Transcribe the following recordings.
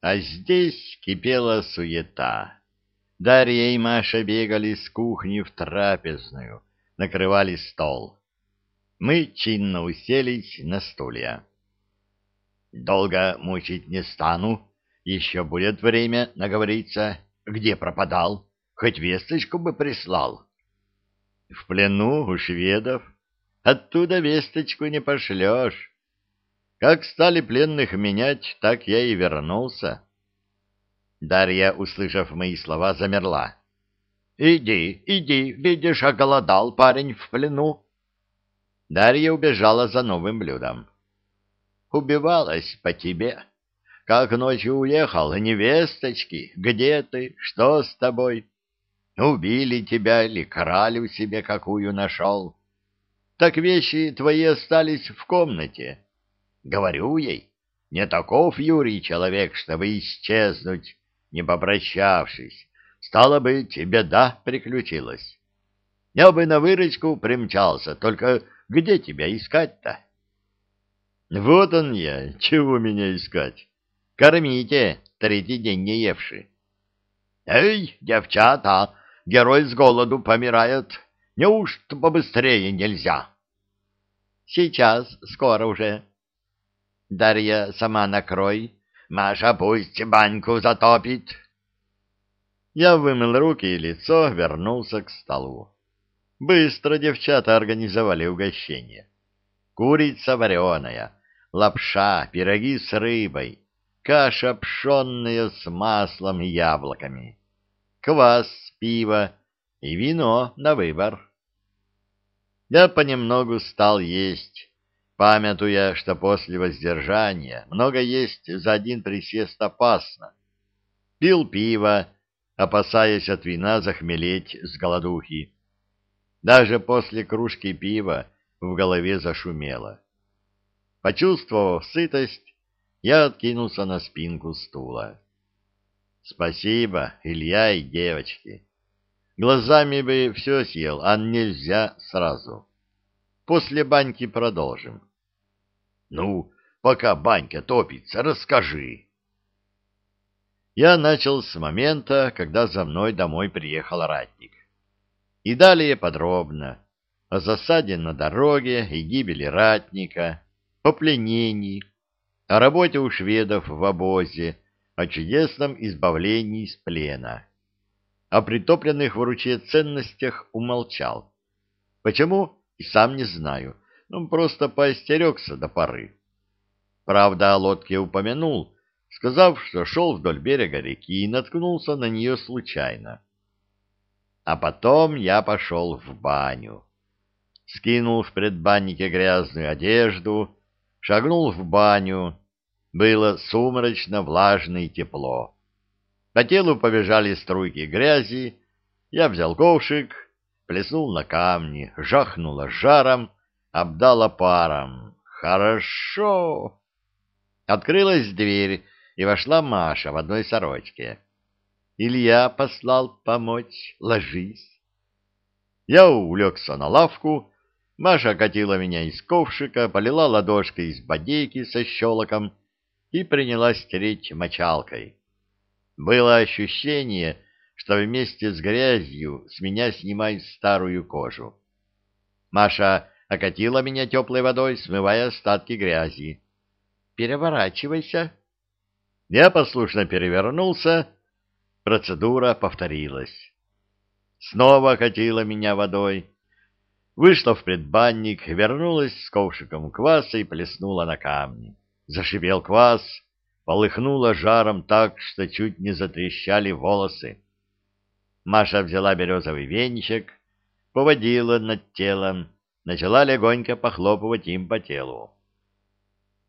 А здесь кипела суета. Дарья и Маша бегали с кухни в трапезную, накрывали стол. Мы чинно уселись на стулья. «Долго мучить не стану, еще будет время наговориться. Где пропадал? Хоть весточку бы прислал». «В плену у шведов. Оттуда весточку не пошлешь. Как стали пленных менять, так я и вернулся». Дарья, услышав мои слова, замерла. «Иди, иди, видишь, оголодал парень в плену». Дарья убежала за новым блюдом. «Убивалась по тебе. Как ночью уехал, невесточки, где ты, что с тобой? Убили тебя или кралю себе какую нашел? Так вещи твои остались в комнате. Говорю ей, не таков Юрий человек, чтобы исчезнуть, не попрощавшись. Стало быть, беда приключилась. Я бы на выручку примчался, только где тебя искать-то? Вот он я, чего меня искать? Кормите, третий день не евши. Эй, девчата, герой с голоду помирает. Неужто побыстрее нельзя? Сейчас, скоро уже. Дарья, сама накрой, Маша пусть баньку затопит. Я вымыл руки и лицо, вернулся к столу. Быстро девчата организовали угощение. Курица вареная, лапша, пироги с рыбой, каша пшенная с маслом и яблоками, квас, пиво и вино на выбор. Я понемногу стал есть, памятуя, что после воздержания много есть за один присест опасно. Пил пиво, опасаясь от вина захмелеть с голодухи. Даже после кружки пива в голове зашумело. Почувствовав сытость, я откинулся на спинку стула. Спасибо, Илья и девочки. Глазами бы все съел, а нельзя сразу. После баньки продолжим. Ну, пока банька топится, расскажи. Я начал с момента, когда за мной домой приехал ратник. И далее подробно о засаде на дороге и гибели ратника, о пленении, о работе у шведов в обозе, о чудесном избавлении из плена. О притопленных в ручье ценностях умолчал. Почему? И сам не знаю. Ну, просто поостерегся до поры. Правда, о лодке упомянул, сказав, что шел вдоль берега реки и наткнулся на нее случайно. А потом я пошел в баню. Скинул в предбаннике грязную одежду, шагнул в баню. Было сумрачно, влажно и тепло. По телу побежали струйки грязи. Я взял ковшик, плеснул на камни, жахнуло жаром, обдало паром. Хорошо! Открылась дверь, и вошла Маша в одной сорочке. Илья послал помочь. Ложись. Я улегся на лавку. Маша катила меня из ковшика, полила ладошкой из бодейки со щелоком и принялась тереть мочалкой. Было ощущение, что вместе с грязью с меня снимают старую кожу. Маша окатила меня теплой водой, смывая остатки грязи. «Переворачивайся». Я послушно перевернулся. Процедура повторилась. Снова окатила меня водой. Вышла в предбанник, вернулась с ковшиком кваса и плеснула на камни. Зашипел квас, полыхнуло жаром так, что чуть не затрещали волосы. Маша взяла березовый венчик, поводила над телом, начала легонько похлопывать им по телу.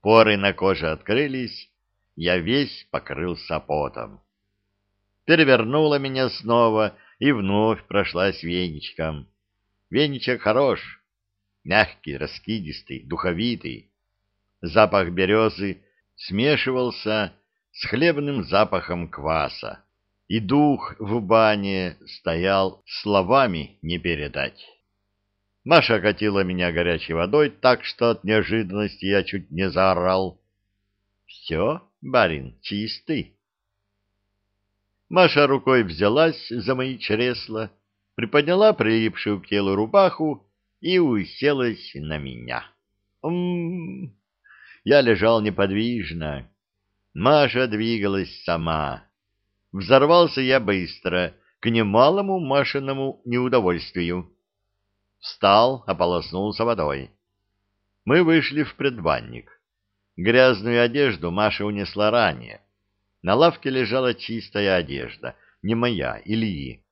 Поры на коже открылись, я весь покрылся потом. Перевернула меня снова и вновь прошлась веничком. Веничек хорош, мягкий, раскидистый, духовитый. Запах березы смешивался с хлебным запахом кваса, и дух в бане стоял словами не передать. Маша катила меня горячей водой так, что от неожиданности я чуть не заорал. — Все, барин, чистый. Маша рукой взялась за мои чресла, приподняла прилипшую к телу рубаху и уселась на меня. М -м -м. Я лежал неподвижно. Маша двигалась сама. Взорвался я быстро, к немалому Машиному неудовольствию. Встал, ополоснулся водой. Мы вышли в предбанник. Грязную одежду Маша унесла ранее. На лавке лежала чистая одежда, не моя, Ильи.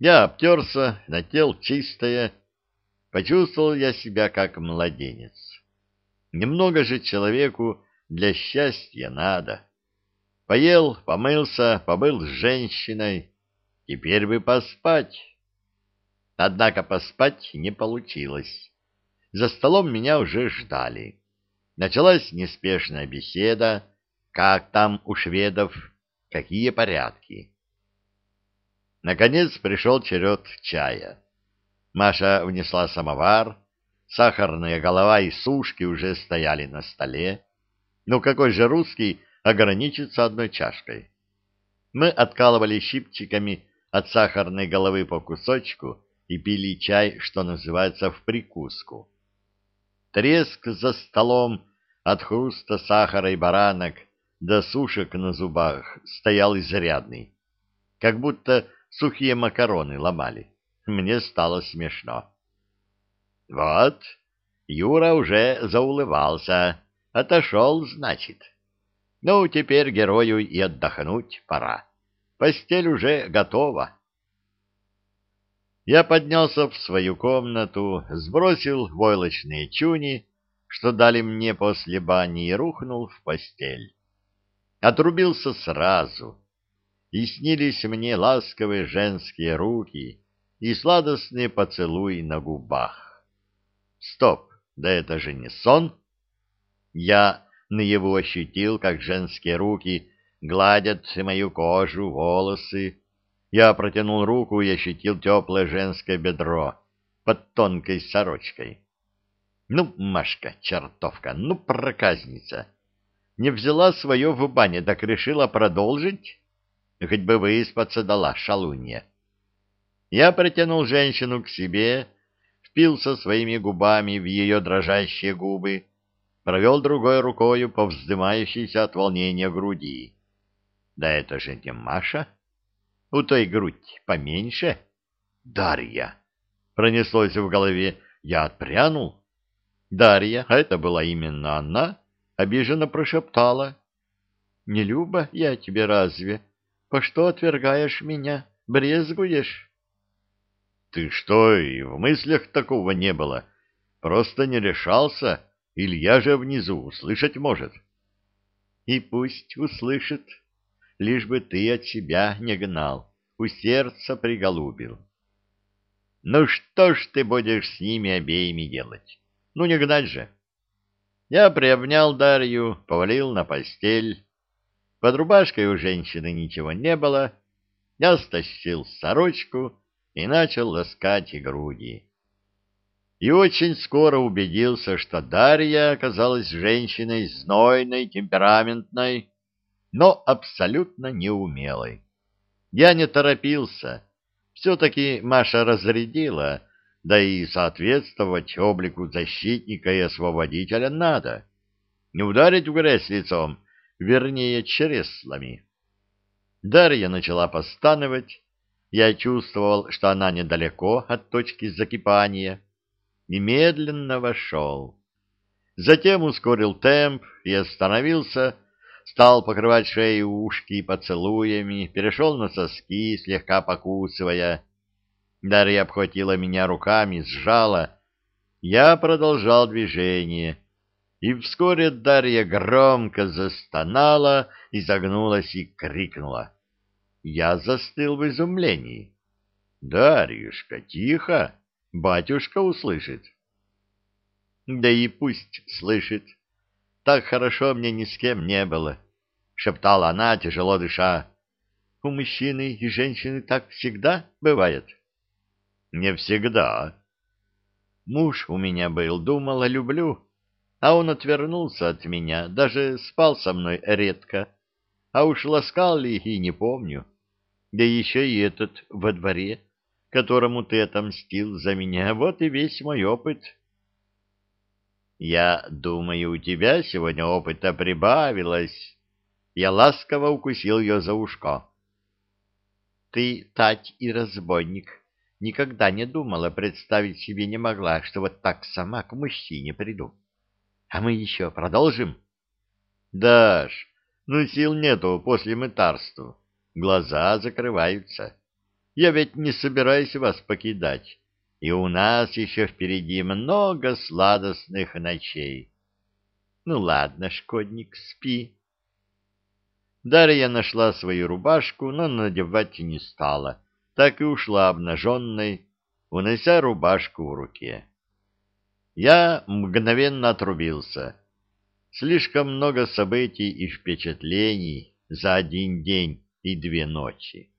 Я обтерся, нател чистое. Почувствовал я себя как младенец. Немного же человеку для счастья надо. Поел, помылся, побыл с женщиной. Теперь бы поспать. Однако поспать не получилось. За столом меня уже ждали. Началась неспешная беседа, как там у шведов, какие порядки. Наконец пришел черед чая. Маша внесла самовар, сахарная голова и сушки уже стояли на столе. Ну какой же русский ограничится одной чашкой? Мы откалывали щипчиками от сахарной головы по кусочку и пили чай, что называется, в прикуску. Треск за столом от хруста сахара и баранок до сушек на зубах стоял изрядный, как будто сухие макароны ломали. Мне стало смешно. Вот, Юра уже заулывался, отошел, значит. Ну, теперь герою и отдохнуть пора. Постель уже готова. Я поднялся в свою комнату, сбросил войлочные чуни, что дали мне после бани, и рухнул в постель. Отрубился сразу, и снились мне ласковые женские руки и сладостные поцелуи на губах. Стоп, да это же не сон. Я наяву ощутил, как женские руки гладят мою кожу, волосы. Я протянул руку и ощутил теплое женское бедро под тонкой сорочкой. Ну, Машка, чертовка, ну, проказница! Не взяла свое в бане, так решила продолжить? Хоть бы выспаться дала, шалунья. Я притянул женщину к себе, впился своими губами в ее дрожащие губы, провел другой рукою по вздымающейся от волнения груди. Да это же не Маша. У той грудь поменьше. Дарья. Пронеслось в голове. Я отпрянул. Дарья, а это была именно она, обиженно прошептала. — Не люба я тебе разве? По что отвергаешь меня? Брезгуешь? — Ты что, и в мыслях такого не было. Просто не решался. Илья же внизу услышать может. — И пусть услышит, лишь бы ты от себя не гнал, у сердца приголубил. — Ну что ж ты будешь с ними обеими делать? Ну не гнать же. Я приобнял Дарью, повалил на постель. Под рубашкой у женщины ничего не было. Я стащил сорочку и начал ласкать груди и очень скоро убедился, что Дарья оказалась женщиной знойной, темпераментной, но абсолютно неумелой. Я не торопился. Все-таки Маша разрядила, да и соответствовать облику защитника и освободителя надо. Не ударить в грязь лицом, вернее, чреслами. Дарья начала постановать. Я чувствовал, что она недалеко от точки закипания немедленно вошел. Затем ускорил темп и остановился, стал покрывать шею ушки поцелуями, перешел на соски, слегка покусывая. Дарья обхватила меня руками, сжала. Я продолжал движение, и вскоре Дарья громко застонала, изогнулась и крикнула. Я застыл в изумлении. «Дарьюшка, тихо!» Батюшка услышит. Да и пусть слышит. Так хорошо мне ни с кем не было, — шептала она, тяжело дыша. У мужчины и женщины так всегда бывает? Не всегда. Муж у меня был, думала, люблю. а он отвернулся от меня, даже спал со мной редко, а уж ласкал ли и не помню. Да еще и этот во дворе, которому ты отомстил за меня, вот и весь мой опыт. Я думаю, у тебя сегодня опыта прибавилось. Я ласково укусил ее за ушко. Ты, тать и разбойник, никогда не думала, представить себе не могла, что вот так сама к мужчине приду. А мы еще продолжим? Даш, ну сил нету после мытарства. Глаза закрываются. Я ведь не собираюсь вас покидать и у нас еще впереди много сладостных ночей. Ну ладно, шкодник, спи. Дарья нашла свою рубашку, но надевать не стала, так и ушла обнаженной, унося рубашку в руке. Я мгновенно отрубился. Слишком много событий и впечатлений за один день и две ночи.